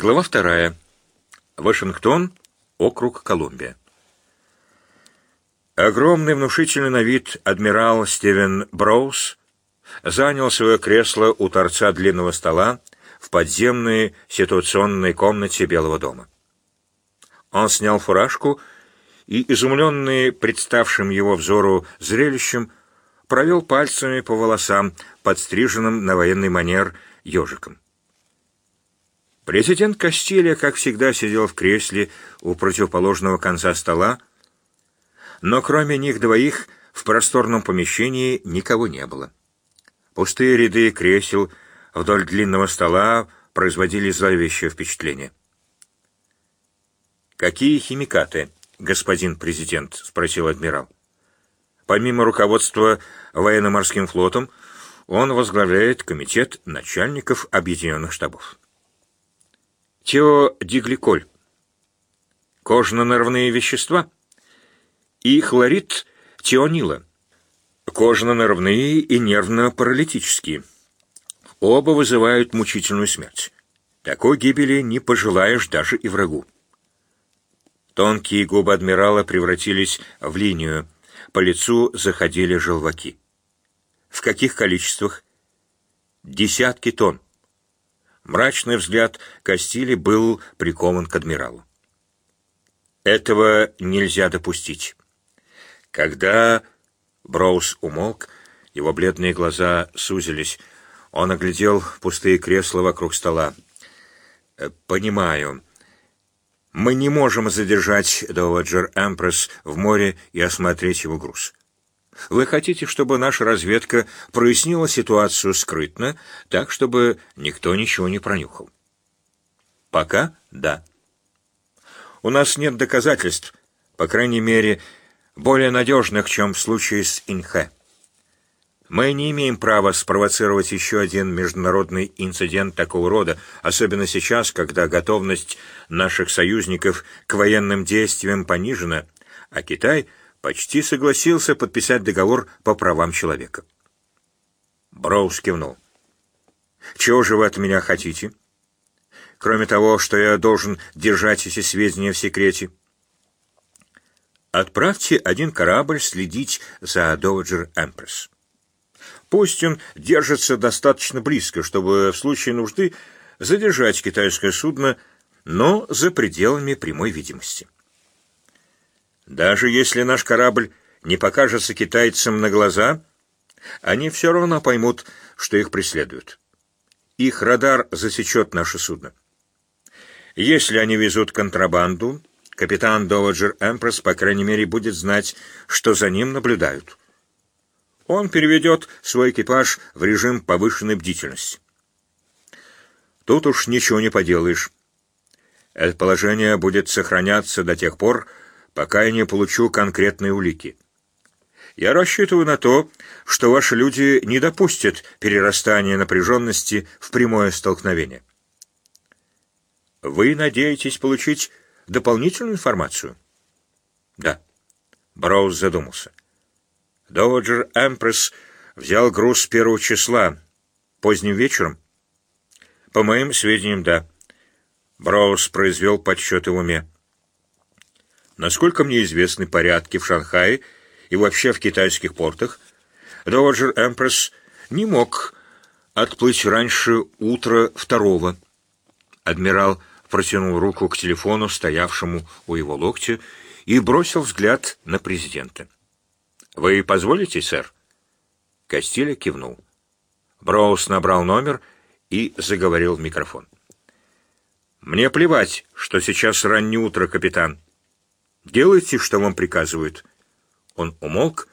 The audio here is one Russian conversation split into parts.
Глава вторая. Вашингтон, округ Колумбия. Огромный внушительный на вид адмирал Стивен Броуз занял свое кресло у торца длинного стола в подземной ситуационной комнате Белого дома. Он снял фуражку и, изумленный представшим его взору зрелищем, провел пальцами по волосам, подстриженным на военный манер ежиком. Президент Кастилия, как всегда, сидел в кресле у противоположного конца стола, но кроме них двоих в просторном помещении никого не было. Пустые ряды кресел вдоль длинного стола производили зловещее впечатление. «Какие химикаты, господин президент?» — спросил адмирал. Помимо руководства военно-морским флотом, он возглавляет комитет начальников объединенных штабов. Теодигликоль, кожно-нервные вещества и хлорид теонила, кожно-нервные и нервно-паралитические. Оба вызывают мучительную смерть. Такой гибели не пожелаешь даже и врагу. Тонкие губы адмирала превратились в линию, по лицу заходили желваки. В каких количествах? Десятки тонн. Мрачный взгляд Кастили был прикован к адмиралу. Этого нельзя допустить. Когда Броуз умолк, его бледные глаза сузились. Он оглядел пустые кресла вокруг стола. «Э, «Понимаю. Мы не можем задержать Доваджер Эмпресс в море и осмотреть его груз. Вы хотите, чтобы наша разведка прояснила ситуацию скрытно, так, чтобы никто ничего не пронюхал? Пока да. У нас нет доказательств, по крайней мере, более надежных, чем в случае с Инхэ. Мы не имеем права спровоцировать еще один международный инцидент такого рода, особенно сейчас, когда готовность наших союзников к военным действиям понижена, а Китай — почти согласился подписать договор по правам человека. Броуз кивнул. «Чего же вы от меня хотите? Кроме того, что я должен держать эти сведения в секрете. Отправьте один корабль следить за Доваджер Эмпресс. Пусть он держится достаточно близко, чтобы в случае нужды задержать китайское судно, но за пределами прямой видимости». Даже если наш корабль не покажется китайцам на глаза, они все равно поймут, что их преследуют. Их радар засечет наше судно. Если они везут контрабанду, капитан Доваджер Эмпресс, по крайней мере, будет знать, что за ним наблюдают. Он переведет свой экипаж в режим повышенной бдительности. Тут уж ничего не поделаешь. Это положение будет сохраняться до тех пор, пока я не получу конкретные улики. Я рассчитываю на то, что ваши люди не допустят перерастания напряженности в прямое столкновение. Вы надеетесь получить дополнительную информацию? Да. Броуз задумался. Доджер Эмпресс взял груз первого числа, поздним вечером? По моим сведениям, да. Броуз произвел подсчеты в уме. Насколько мне известны порядки в Шанхае и вообще в китайских портах, Доджер Эмпресс не мог отплыть раньше утра второго. Адмирал протянул руку к телефону, стоявшему у его локтя, и бросил взгляд на президента. «Вы позволите, сэр?» Костиля кивнул. Броуз набрал номер и заговорил в микрофон. «Мне плевать, что сейчас раннее утро, капитан. Делайте, что вам приказывают». Он умолк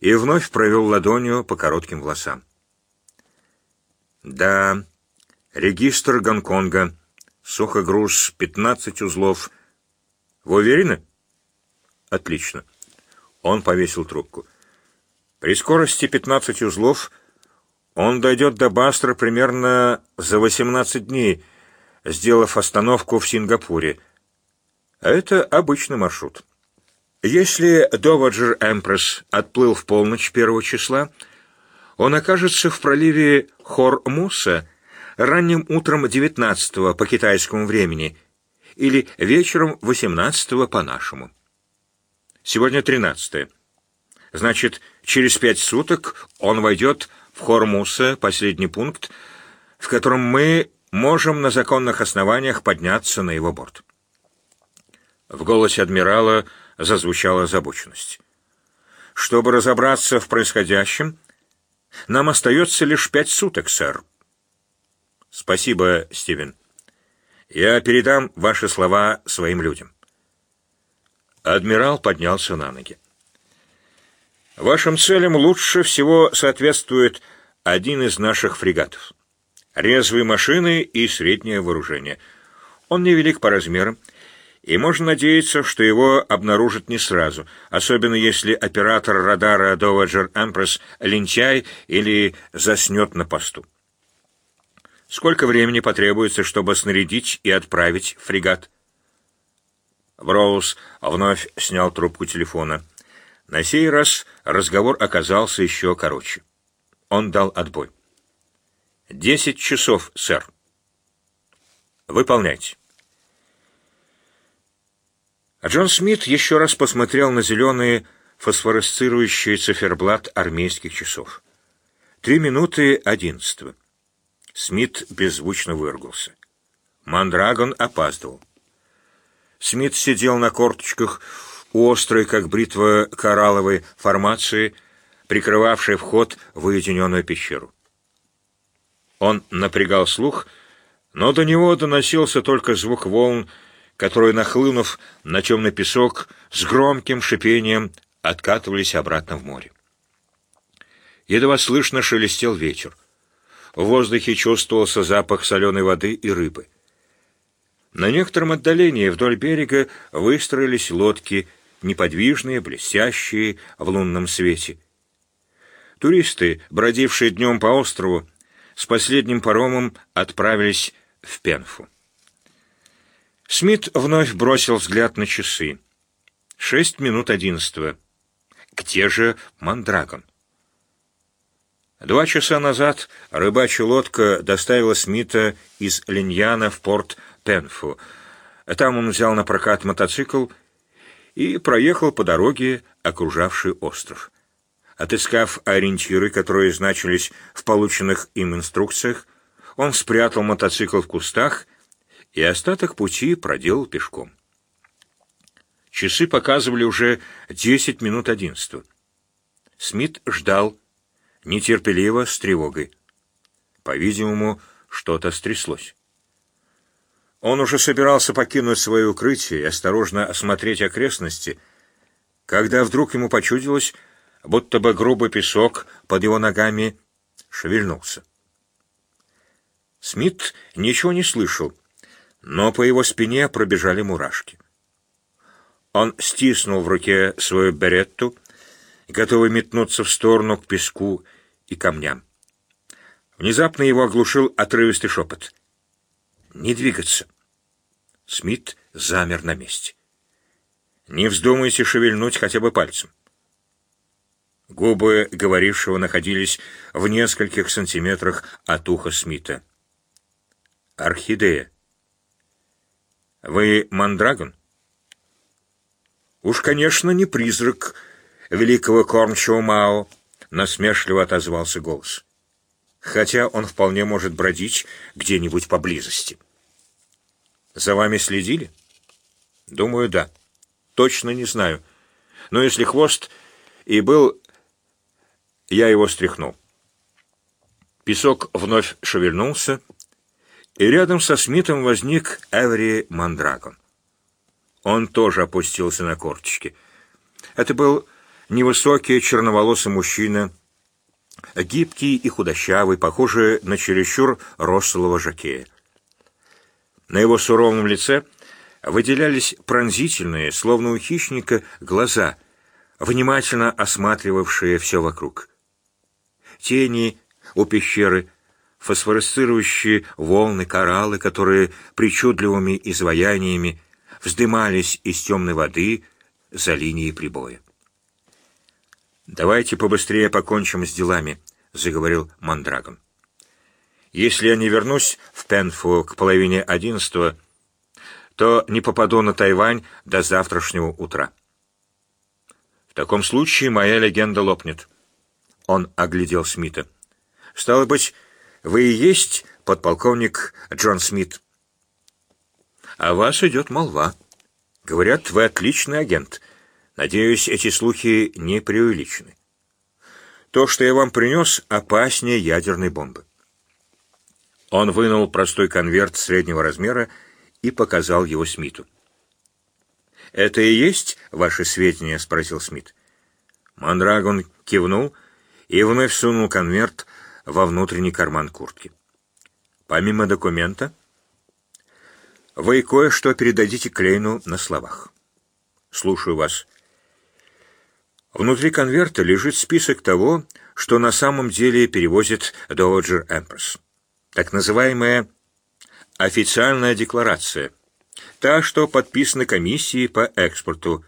и вновь провел ладонью по коротким волосам. «Да, регистр Гонконга, сухогруз, 15 узлов. Вы уверены?» «Отлично». Он повесил трубку. «При скорости 15 узлов он дойдет до Бастра примерно за 18 дней, сделав остановку в Сингапуре, это обычный маршрут. Если Доваджер Эмпресс отплыл в полночь первого числа, он окажется в проливе Хор-Муса ранним утром 19 по китайскому времени или вечером 18 по нашему. Сегодня 13 Значит, через пять суток он войдет в Хормуса, последний пункт, в котором мы можем на законных основаниях подняться на его борт. В голосе адмирала зазвучала озабоченность. Чтобы разобраться в происходящем, нам остается лишь пять суток, сэр. Спасибо, Стивен. Я передам ваши слова своим людям. Адмирал поднялся на ноги. Вашим целям лучше всего соответствует один из наших фрегатов. Резвые машины и среднее вооружение. Он невелик по размерам, и можно надеяться, что его обнаружат не сразу, особенно если оператор радара Dowager Empress лентяй или заснет на посту. Сколько времени потребуется, чтобы снарядить и отправить фрегат? Броуз вновь снял трубку телефона. На сей раз разговор оказался еще короче. Он дал отбой. «Десять часов, сэр». «Выполняйте». А Джон Смит еще раз посмотрел на зеленые фосфоресцирующий циферблат армейских часов. Три минуты одиннадцатого. Смит беззвучно выругался. Мандрагон опаздывал. Смит сидел на корточках у острой, как бритва коралловой формации, прикрывавшей вход в уединенную пещеру. Он напрягал слух, но до него доносился только звук волн, которые, нахлынув на темный песок, с громким шипением откатывались обратно в море. Едва слышно шелестел ветер. В воздухе чувствовался запах соленой воды и рыбы. На некотором отдалении вдоль берега выстроились лодки, неподвижные, блестящие в лунном свете. Туристы, бродившие днем по острову, с последним паромом отправились в Пенфу. Смит вновь бросил взгляд на часы. Шесть минут одиннадцатого. Где же Мандрагон? Два часа назад рыбачья лодка доставила Смита из Линьяна в порт Пенфу. Там он взял на прокат мотоцикл и проехал по дороге, окружавшей остров. Отыскав ориентиры, которые значились в полученных им инструкциях, он спрятал мотоцикл в кустах и остаток пути проделал пешком. Часы показывали уже десять минут одиннадцатого. Смит ждал, нетерпеливо, с тревогой. По-видимому, что-то стряслось. Он уже собирался покинуть свое укрытие и осторожно осмотреть окрестности, когда вдруг ему почудилось, будто бы грубый песок под его ногами шевельнулся. Смит ничего не слышал, но по его спине пробежали мурашки. Он стиснул в руке свою беретту, готовый метнуться в сторону к песку и камням. Внезапно его оглушил отрывистый шепот. «Не двигаться!» Смит замер на месте. «Не вздумайте шевельнуть хотя бы пальцем». Губы говорившего находились в нескольких сантиметрах от уха Смита. «Орхидея», вы мандрагон? Уж, конечно, не призрак великого кормчего Мао, насмешливо отозвался голос. Хотя он вполне может бродить где-нибудь поблизости. За вами следили? Думаю, да. Точно не знаю. Но если хвост и был, я его стряхнул. Песок вновь шевельнулся, и рядом со Смитом возник Эври Мандрагон. Он тоже опустился на корточки. Это был невысокий черноволосый мужчина, гибкий и худощавый, похожий на чересчур рослого жакея. На его суровом лице выделялись пронзительные, словно у хищника, глаза, внимательно осматривавшие все вокруг. Тени у пещеры фосфоресцирующие волны кораллы, которые причудливыми изваяниями вздымались из темной воды за линией прибоя. «Давайте побыстрее покончим с делами», — заговорил Мандрагон. Если я не вернусь в Пенфу к половине одиннадцатого, то не попаду на Тайвань до завтрашнего утра. В таком случае моя легенда лопнет. Он оглядел Смита. Стало быть, вы и есть подполковник Джон Смит. О вас идет молва. Говорят, вы отличный агент. Надеюсь, эти слухи не преувеличены. То, что я вам принес, опаснее ядерной бомбы. Он вынул простой конверт среднего размера и показал его Смиту. «Это и есть ваши сведения?» — спросил Смит. Мандрагон кивнул и вновь сунул конверт во внутренний карман куртки. «Помимо документа, вы кое-что передадите Клейну на словах. Слушаю вас». Внутри конверта лежит список того, что на самом деле перевозит Dowager Empress. Так называемая официальная декларация. Та, что подписана комиссией по экспорту.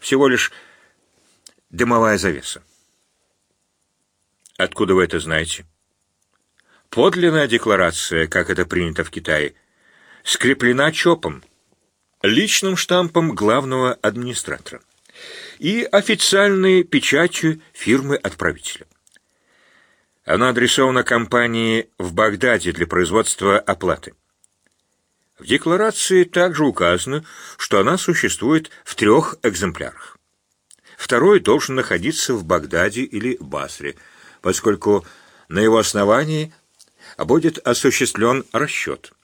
Всего лишь дымовая завеса. Откуда вы это знаете? Подлинная декларация, как это принято в Китае, скреплена ЧОПом, личным штампом главного администратора и официальной печатью фирмы-отправителя. Она адресована компании в Багдаде для производства оплаты. В декларации также указано, что она существует в трех экземплярах. Второй должен находиться в Багдаде или Басре, поскольку на его основании будет осуществлен расчет.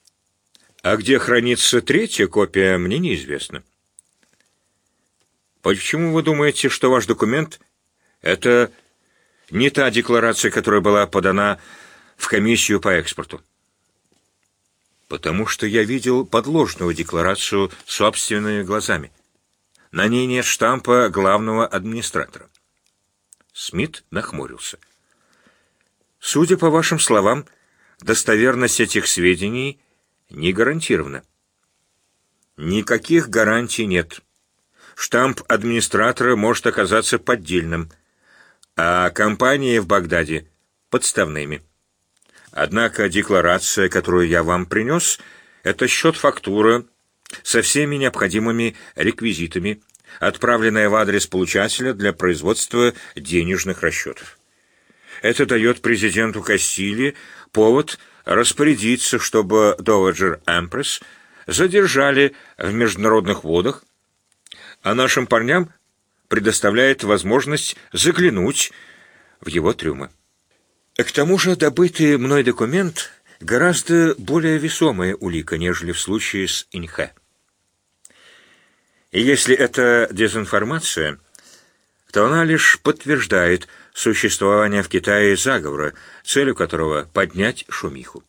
А где хранится третья копия, мне неизвестно. Почему вы думаете, что ваш документ — это не та декларация, которая была подана в комиссию по экспорту? Потому что я видел подложную декларацию собственными глазами. На ней нет штампа главного администратора. Смит нахмурился. Судя по вашим словам, достоверность этих сведений не гарантирована. Никаких гарантий нет штамп администратора может оказаться поддельным, а компании в Багдаде — подставными. Однако декларация, которую я вам принес, это счет-фактура со всеми необходимыми реквизитами, отправленная в адрес получателя для производства денежных расчетов. Это дает президенту Кассили повод распорядиться, чтобы Dowager Empress задержали в международных водах а нашим парням предоставляет возможность заглянуть в его трюмы. К тому же добытый мной документ гораздо более весомая улика, нежели в случае с Инхэ. И если это дезинформация, то она лишь подтверждает существование в Китае заговора, целью которого — поднять шумиху.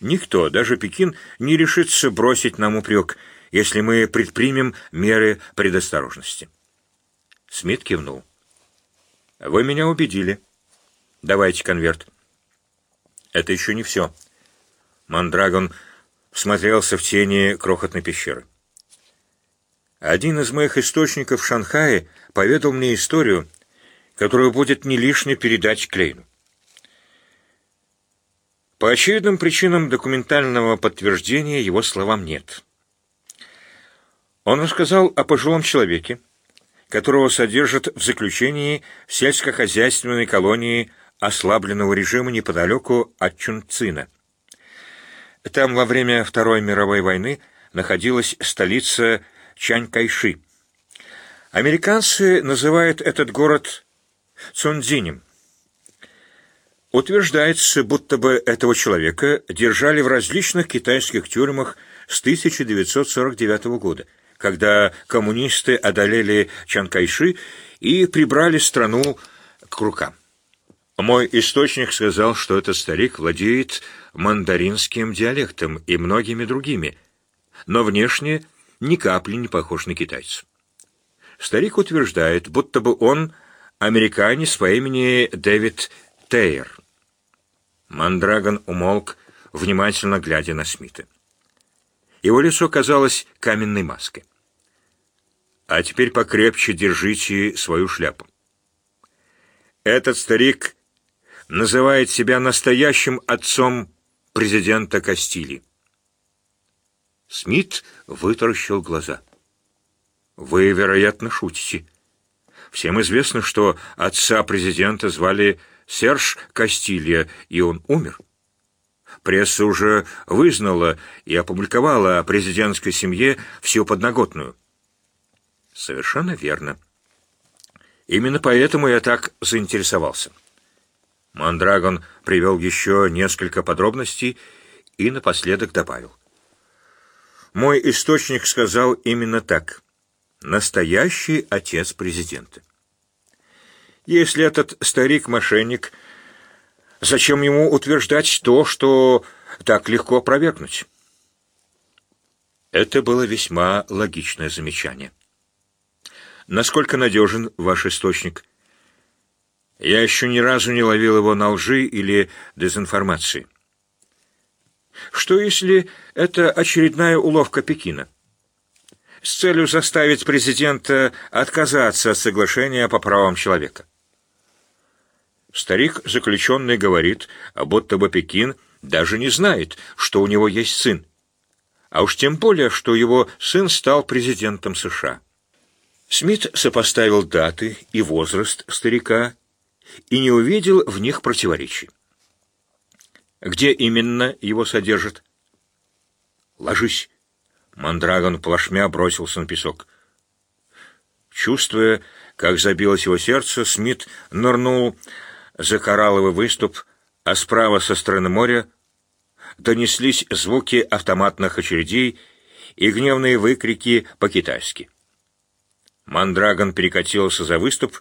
Никто, даже Пекин, не решится бросить нам упрек — если мы предпримем меры предосторожности. Смит кивнул. Вы меня убедили. Давайте конверт. Это еще не все. Мандрагон смотрелся в тени крохотной пещеры. Один из моих источников в Шанхае поведал мне историю, которую будет не лишне передать Клейну. По очевидным причинам документального подтверждения его словам нет. Он рассказал о пожилом человеке, которого содержат в заключении в сельскохозяйственной колонии ослабленного режима неподалеку от Чунцина. Там во время Второй мировой войны находилась столица Чанькайши. Американцы называют этот город Цунцзинем. Утверждается, будто бы этого человека держали в различных китайских тюрьмах с 1949 года – когда коммунисты одолели Чанкайши и прибрали страну к рукам. Мой источник сказал, что этот старик владеет мандаринским диалектом и многими другими, но внешне ни капли не похож на китайца. Старик утверждает, будто бы он американец по имени Дэвид Тейер. Мандрагон умолк, внимательно глядя на Смита. Его лицо казалось каменной маской. А теперь покрепче держите свою шляпу. Этот старик называет себя настоящим отцом президента Кастилии. Смит вытаращил глаза. «Вы, вероятно, шутите. Всем известно, что отца президента звали Серж Кастилья, и он умер. Пресса уже вызнала и опубликовала о президентской семье всю подноготную». «Совершенно верно. Именно поэтому я так заинтересовался». Мандрагон привел еще несколько подробностей и напоследок добавил. Мой источник сказал именно так. Настоящий отец президента. Если этот старик-мошенник, зачем ему утверждать то, что так легко опровергнуть? Это было весьма логичное замечание. Насколько надежен ваш источник? Я еще ни разу не ловил его на лжи или дезинформации. Что если это очередная уловка Пекина? С целью заставить президента отказаться от соглашения по правам человека. Старик заключенный говорит, а будто бы Пекин даже не знает, что у него есть сын. А уж тем более, что его сын стал президентом США. Смит сопоставил даты и возраст старика и не увидел в них противоречий. Где именно его содержат? Ложись. Мандрагон плашмя бросился на песок. Чувствуя, как забилось его сердце, Смит нырнул за коралловый выступ, а справа со стороны моря донеслись звуки автоматных очередей и гневные выкрики по-китайски. Мандрагон перекатился за выступ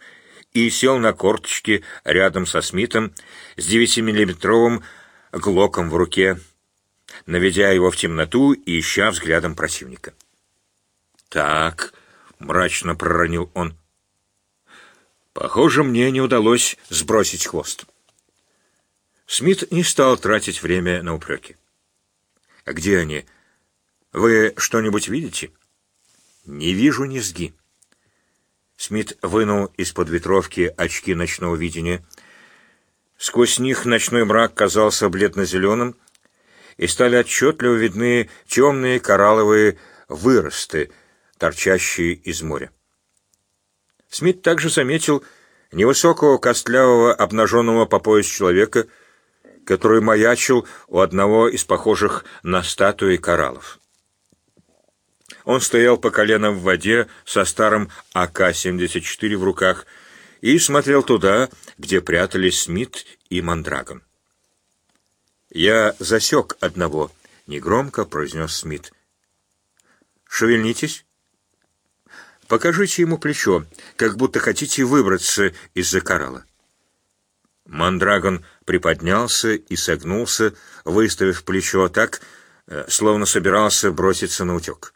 и сел на корточки рядом со Смитом с девятимиллиметровым глоком в руке, наведя его в темноту и ища взглядом противника. «Так», — мрачно проронил он, — «похоже, мне не удалось сбросить хвост». Смит не стал тратить время на упреки. «А где они? Вы что-нибудь видите?» «Не вижу низги». Смит вынул из-под ветровки очки ночного видения — Сквозь них ночной мрак казался бледно-зеленым, и стали отчетливо видны темные коралловые выросты, торчащие из моря. Смит также заметил невысокого костлявого обнаженного по пояс человека, который маячил у одного из похожих на статуи кораллов. Он стоял по колено в воде со старым АК-74 в руках и смотрел туда, где прятались Смит и Мандрагон. «Я засек одного», — негромко произнес Смит. «Шевельнитесь. Покажите ему плечо, как будто хотите выбраться из-за коралла». Мандрагон приподнялся и согнулся, выставив плечо так, э, словно собирался броситься на утек.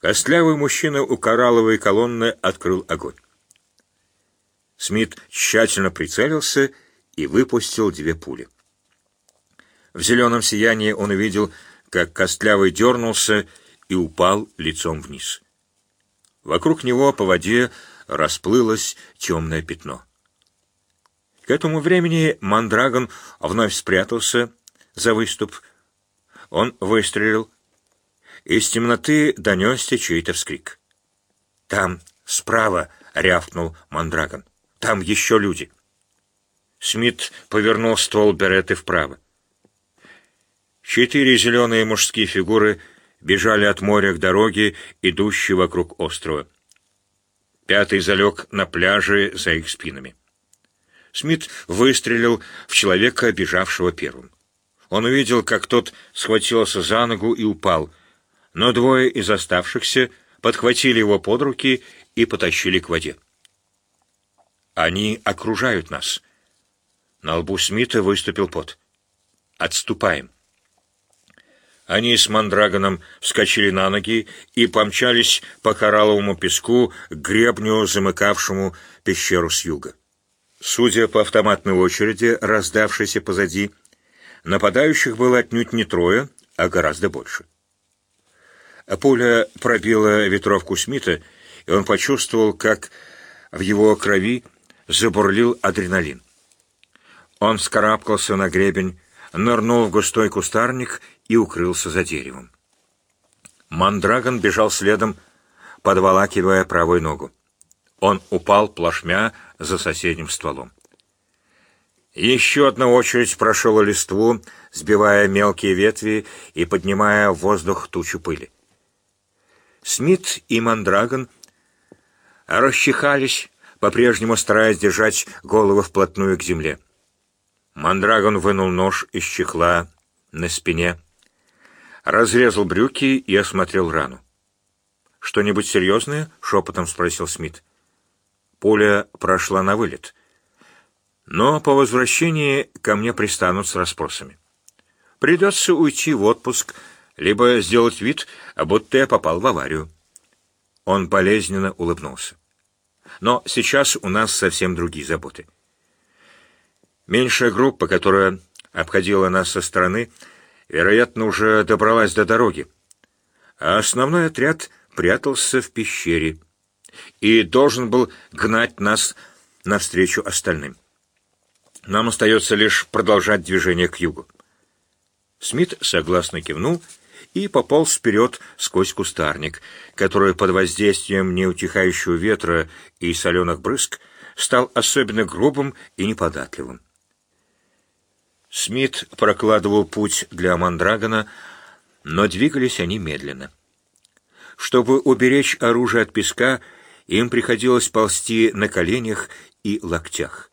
Костлявый мужчина у коралловой колонны открыл огонь. Смит тщательно прицелился и выпустил две пули. В зеленом сиянии он увидел, как Костлявый дернулся и упал лицом вниз. Вокруг него по воде расплылось темное пятно. К этому времени Мандрагон вновь спрятался за выступ. Он выстрелил. Из темноты донесся чей-то вскрик. «Там, справа!» — рявкнул Мандрагон. Там еще люди. Смит повернул ствол Береты вправо. Четыре зеленые мужские фигуры бежали от моря к дороге, идущей вокруг острова. Пятый залег на пляже за их спинами. Смит выстрелил в человека, бежавшего первым. Он увидел, как тот схватился за ногу и упал, но двое из оставшихся подхватили его под руки и потащили к воде. Они окружают нас. На лбу Смита выступил пот. Отступаем. Они с Мандрагоном вскочили на ноги и помчались по коралловому песку к гребню, замыкавшему пещеру с юга. Судя по автоматной очереди, раздавшейся позади, нападающих было отнюдь не трое, а гораздо больше. Пуля пробила ветровку Смита, и он почувствовал, как в его крови забурлил адреналин. Он скарабкался на гребень, нырнул в густой кустарник и укрылся за деревом. Мандрагон бежал следом, подволакивая правую ногу. Он упал плашмя за соседним стволом. Еще одна очередь прошла листву, сбивая мелкие ветви и поднимая в воздух тучу пыли. Смит и Мандрагон расчихались, по-прежнему стараясь держать голову вплотную к земле. Мандрагон вынул нож из чехла на спине, разрезал брюки и осмотрел рану. «Что-нибудь серьезное?» — шепотом спросил Смит. Пуля прошла на вылет. Но по возвращении ко мне пристанут с расспросами. Придется уйти в отпуск, либо сделать вид, будто я попал в аварию. Он болезненно улыбнулся. Но сейчас у нас совсем другие заботы. Меньшая группа, которая обходила нас со стороны, вероятно, уже добралась до дороги, а основной отряд прятался в пещере и должен был гнать нас навстречу остальным. Нам остается лишь продолжать движение к югу. Смит согласно кивнул пополз вперед сквозь кустарник, который под воздействием неутихающего ветра и соленых брызг стал особенно грубым и неподатливым. Смит прокладывал путь для Мандрагона, но двигались они медленно. Чтобы уберечь оружие от песка, им приходилось ползти на коленях и локтях.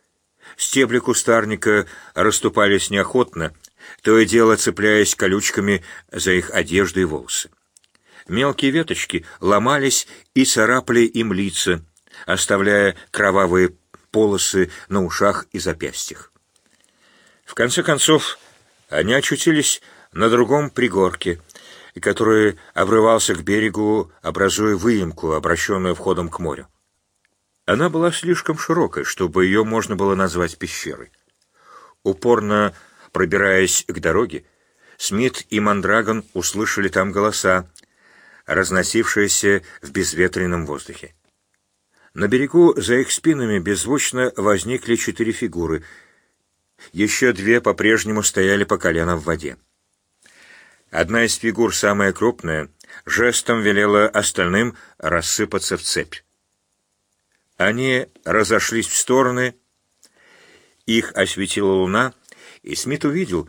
Стебли кустарника расступались неохотно, то и дело цепляясь колючками за их одежду и волосы. Мелкие веточки ломались и царапали им лица, оставляя кровавые полосы на ушах и запястьях. В конце концов, они очутились на другом пригорке, который обрывался к берегу, образуя выемку, обращенную входом к морю. Она была слишком широкой, чтобы ее можно было назвать пещерой. Упорно пробираясь к дороге, Смит и Мандрагон услышали там голоса, разносившиеся в безветренном воздухе. На берегу за их спинами беззвучно возникли четыре фигуры. Еще две по-прежнему стояли по колено в воде. Одна из фигур, самая крупная, жестом велела остальным рассыпаться в цепь. Они разошлись в стороны, их осветила луна, и Смит увидел,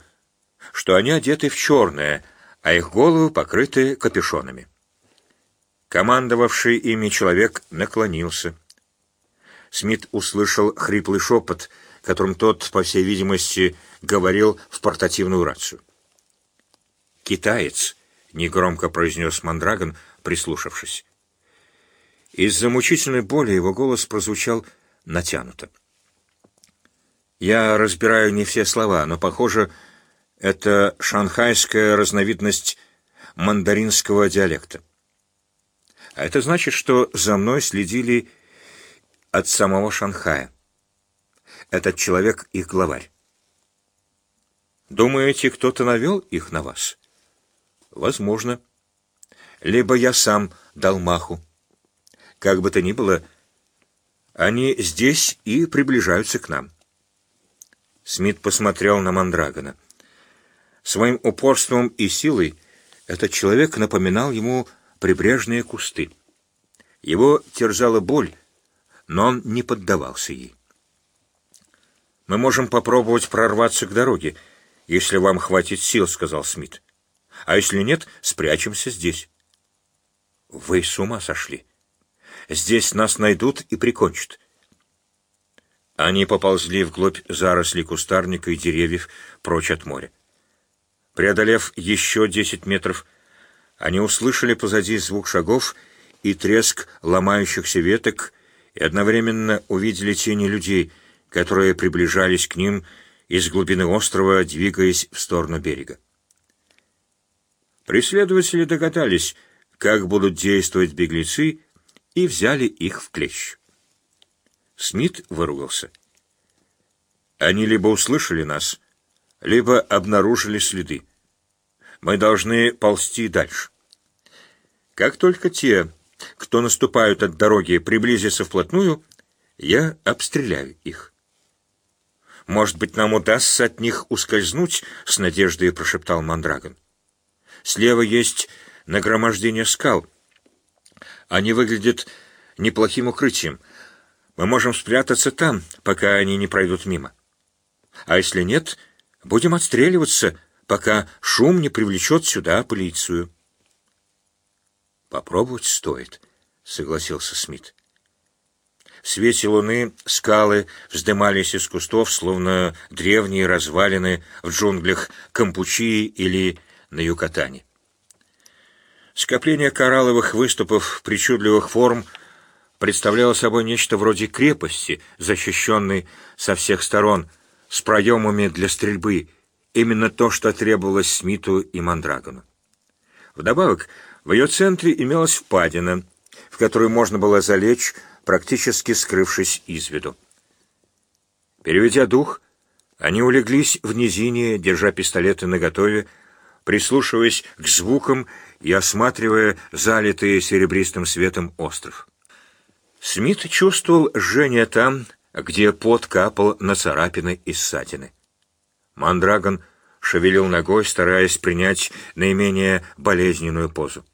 что они одеты в черное, а их головы покрыты капюшонами. Командовавший ими человек наклонился. Смит услышал хриплый шепот, которым тот, по всей видимости, говорил в портативную рацию. «Китаец», — негромко произнес Мандрагон, прислушавшись. Из-за мучительной боли его голос прозвучал натянуто. Я разбираю не все слова, но, похоже, это шанхайская разновидность мандаринского диалекта. А это значит, что за мной следили от самого Шанхая. Этот человек их главарь. Думаете, кто-то навел их на вас? Возможно. Либо я сам дал маху. Как бы то ни было, они здесь и приближаются к нам. Смит посмотрел на Мандрагона. Своим упорством и силой этот человек напоминал ему прибрежные кусты. Его терзала боль, но он не поддавался ей. «Мы можем попробовать прорваться к дороге, если вам хватит сил», — сказал Смит. «А если нет, спрячемся здесь». «Вы с ума сошли!» Здесь нас найдут и прикончат. Они поползли вглубь зарослей кустарника и деревьев прочь от моря. Преодолев еще десять метров, они услышали позади звук шагов и треск ломающихся веток и одновременно увидели тени людей, которые приближались к ним из глубины острова, двигаясь в сторону берега. Преследователи догадались, как будут действовать беглецы, и взяли их в клещ. Смит выругался. Они либо услышали нас, либо обнаружили следы. Мы должны ползти дальше. Как только те, кто наступают от дороги, приблизятся вплотную, я обстреляю их. Может быть, нам удастся от них ускользнуть?» — с надеждой прошептал Мандрагон. «Слева есть нагромождение скал. Они выглядят неплохим укрытием. Мы можем спрятаться там, пока они не пройдут мимо. А если нет, будем отстреливаться, пока шум не привлечет сюда полицию». «Попробовать стоит», — согласился Смит. В свете луны скалы вздымались из кустов, словно древние развалины в джунглях Кампучии или на Юкатане. Скопление коралловых выступов причудливых форм представляло собой нечто вроде крепости, защищенной со всех сторон, с проемами для стрельбы, именно то, что требовалось Смиту и Мандрагону. Вдобавок, в ее центре имелась впадина, в которую можно было залечь, практически скрывшись из виду. Переведя дух, они улеглись в низине, держа пистолеты наготове, прислушиваясь к звукам и осматривая залитый серебристым светом остров. Смит чувствовал жжение там, где пот капал на царапины и ссадины. Мандрагон шевелил ногой, стараясь принять наименее болезненную позу.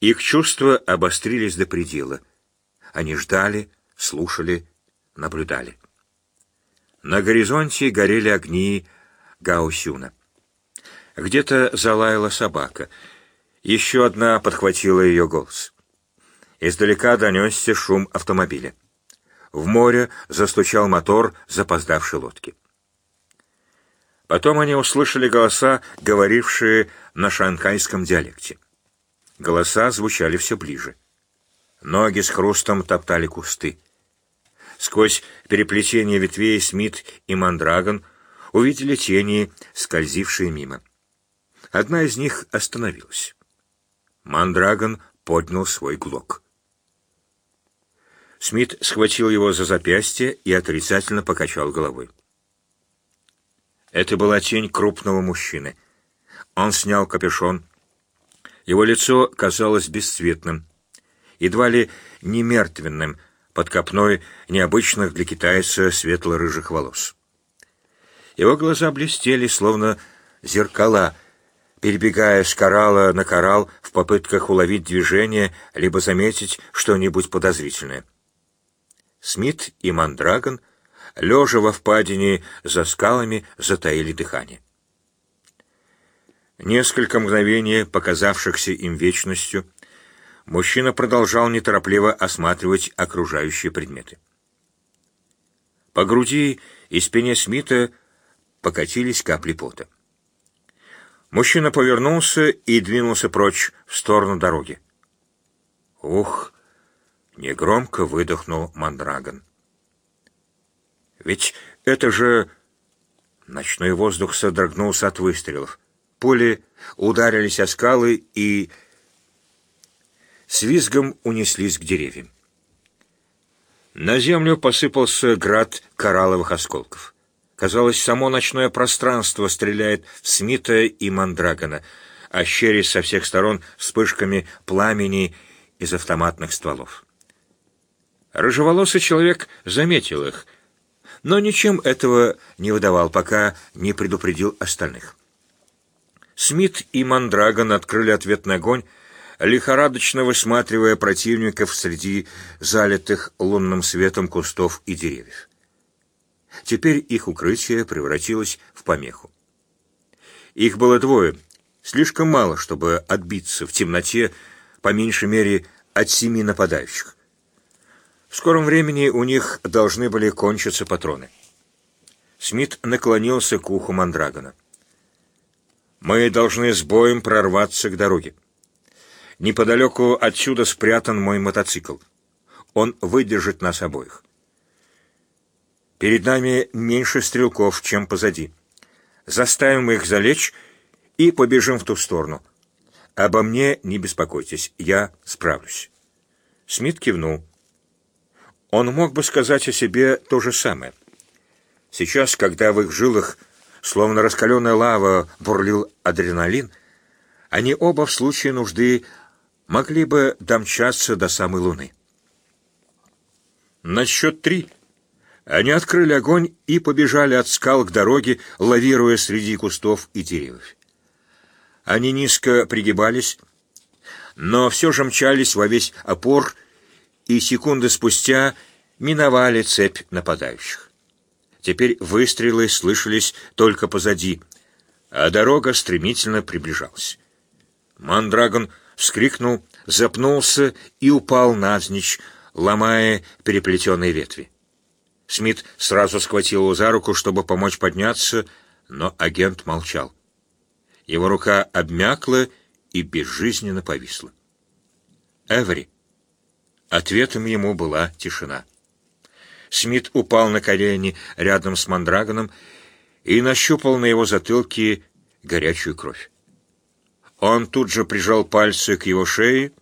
Их чувства обострились до предела — они ждали, слушали, наблюдали. На горизонте горели огни Гаусюна. Где-то залаяла собака. Еще одна подхватила ее голос. Издалека донесся шум автомобиля. В море застучал мотор запоздавшей лодки. Потом они услышали голоса, говорившие на шанхайском диалекте. Голоса звучали все ближе. Ноги с хрустом топтали кусты. Сквозь переплетение ветвей Смит и Мандрагон увидели тени, скользившие мимо. Одна из них остановилась. Мандрагон поднял свой глок. Смит схватил его за запястье и отрицательно покачал головой. Это была тень крупного мужчины. Он снял капюшон. Его лицо казалось бесцветным едва ли не мертвенным, под копной необычных для китайца светло-рыжих волос. Его глаза блестели, словно зеркала, перебегая с коралла на коралл в попытках уловить движение либо заметить что-нибудь подозрительное. Смит и Мандрагон, лежа во впадине за скалами, затаили дыхание. Несколько мгновений, показавшихся им вечностью, Мужчина продолжал неторопливо осматривать окружающие предметы. По груди и спине Смита покатились капли пота. Мужчина повернулся и двинулся прочь в сторону дороги. «Ух!» — негромко выдохнул Мандрагон. «Ведь это же...» Ночной воздух содрогнулся от выстрелов. Пули ударились о скалы и с визгом унеслись к деревьям. На землю посыпался град коралловых осколков. Казалось, само ночное пространство стреляет в Смита и Мандрагона, ощерясь со всех сторон вспышками пламени из автоматных стволов. Рыжеволосый человек заметил их, но ничем этого не выдавал, пока не предупредил остальных. Смит и Мандрагон открыли ответный огонь, лихорадочно высматривая противников среди залитых лунным светом кустов и деревьев. Теперь их укрытие превратилось в помеху. Их было двое, слишком мало, чтобы отбиться в темноте, по меньшей мере, от семи нападающих. В скором времени у них должны были кончиться патроны. Смит наклонился к уху Мандрагона. «Мы должны с боем прорваться к дороге. Неподалеку отсюда спрятан мой мотоцикл. Он выдержит нас обоих. Перед нами меньше стрелков, чем позади. Заставим их залечь и побежим в ту сторону. Обо мне не беспокойтесь, я справлюсь. Смит кивнул. Он мог бы сказать о себе то же самое. Сейчас, когда в их жилах, словно раскаленная лава, бурлил адреналин, они оба в случае нужды могли бы домчаться до самой Луны. На счет три Они открыли огонь и побежали от скал к дороге, лавируя среди кустов и деревьев. Они низко пригибались, но все же мчались во весь опор, и секунды спустя миновали цепь нападающих. Теперь выстрелы слышались только позади, а дорога стремительно приближалась. Мандрагон вскрикнул, запнулся и упал навзничь, ломая переплетенные ветви. Смит сразу схватил его за руку, чтобы помочь подняться, но агент молчал. Его рука обмякла и безжизненно повисла. Эвери. Ответом ему была тишина. Смит упал на колени рядом с Мандрагоном и нащупал на его затылке горячую кровь. Он тут же прижал пальцы к его шее,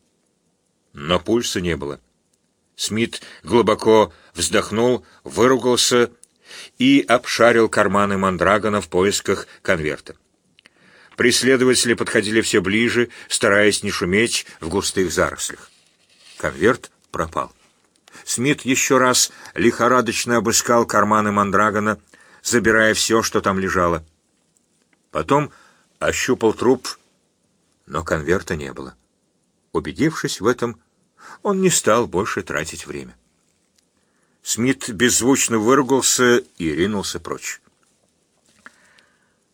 но пульса не было. Смит глубоко вздохнул, выругался и обшарил карманы Мандрагона в поисках конверта. Преследователи подходили все ближе, стараясь не шуметь в густых зарослях. Конверт пропал. Смит еще раз лихорадочно обыскал карманы Мандрагона, забирая все, что там лежало. Потом ощупал труп, но конверта не было. Убедившись в этом, он не стал больше тратить время. Смит беззвучно выругался и ринулся прочь.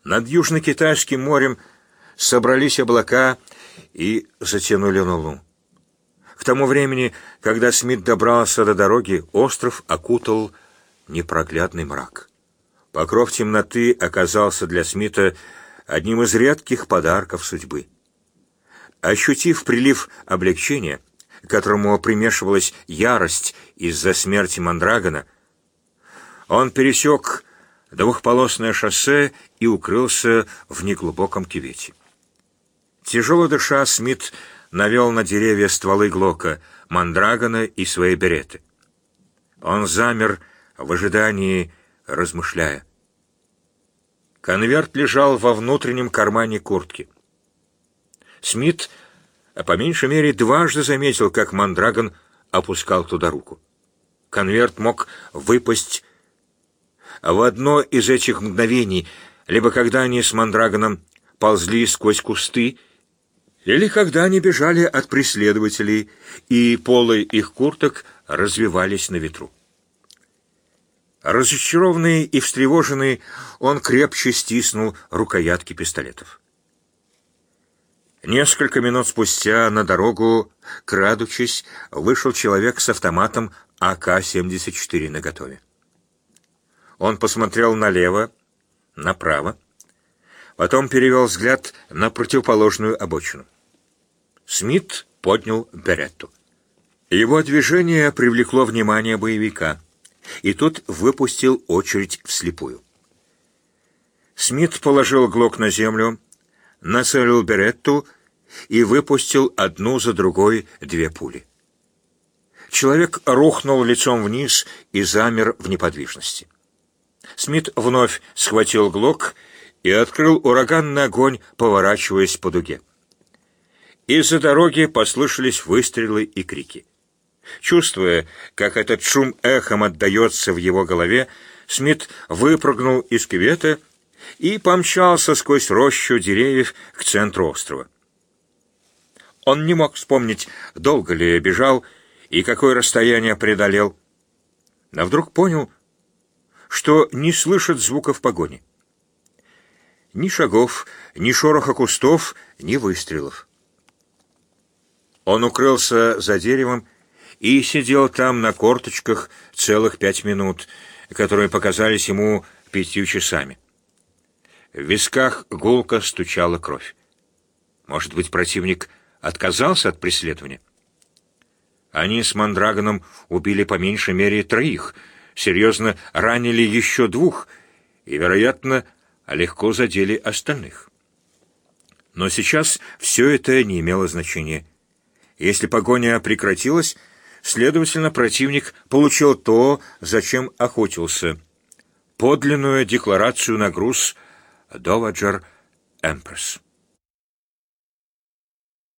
Над Южно-Китайским морем собрались облака и затянули луну. К тому времени, когда Смит добрался до дороги, остров окутал непроглядный мрак. Покров темноты оказался для Смита одним из редких подарков судьбы. Ощутив прилив облегчения, к которому примешивалась ярость из-за смерти Мандрагона, он пересек двухполосное шоссе и укрылся в неглубоком кювете. Тяжело дыша, Смит навел на деревья стволы Глока, Мандрагона и свои береты. Он замер в ожидании, размышляя. Конверт лежал во внутреннем кармане куртки. Смит, по меньшей мере, дважды заметил, как Мандрагон опускал туда руку. Конверт мог выпасть в одно из этих мгновений, либо когда они с Мандрагоном ползли сквозь кусты, или когда они бежали от преследователей, и полы их курток развивались на ветру. Разочарованный и встревоженный, он крепче стиснул рукоятки пистолетов. Несколько минут спустя на дорогу, крадучись, вышел человек с автоматом АК-74 наготове. Он посмотрел налево, направо, потом перевел взгляд на противоположную обочину. Смит поднял беретту. Его движение привлекло внимание боевика, и тот выпустил очередь вслепую. Смит положил глок на землю, нацелил беретту и выпустил одну за другой две пули. Человек рухнул лицом вниз и замер в неподвижности. Смит вновь схватил глок и открыл ураганный огонь, поворачиваясь по дуге. Из-за дороги послышались выстрелы и крики. Чувствуя, как этот шум эхом отдается в его голове, Смит выпрыгнул из кювета и помчался сквозь рощу деревьев к центру острова. Он не мог вспомнить, долго ли бежал и какое расстояние преодолел, но вдруг понял, что не слышит звуков погони. Ни шагов, ни шороха кустов, ни выстрелов. Он укрылся за деревом и сидел там на корточках целых пять минут, которые показались ему пятью часами. В висках гулко стучала кровь. Может быть, противник отказался от преследования? Они с Мандрагоном убили по меньшей мере троих, серьезно ранили еще двух и, вероятно, легко задели остальных. Но сейчас все это не имело значения. Если погоня прекратилась, следовательно, противник получил то, зачем охотился — подлинную декларацию на груз «Доваджер Эмпресс».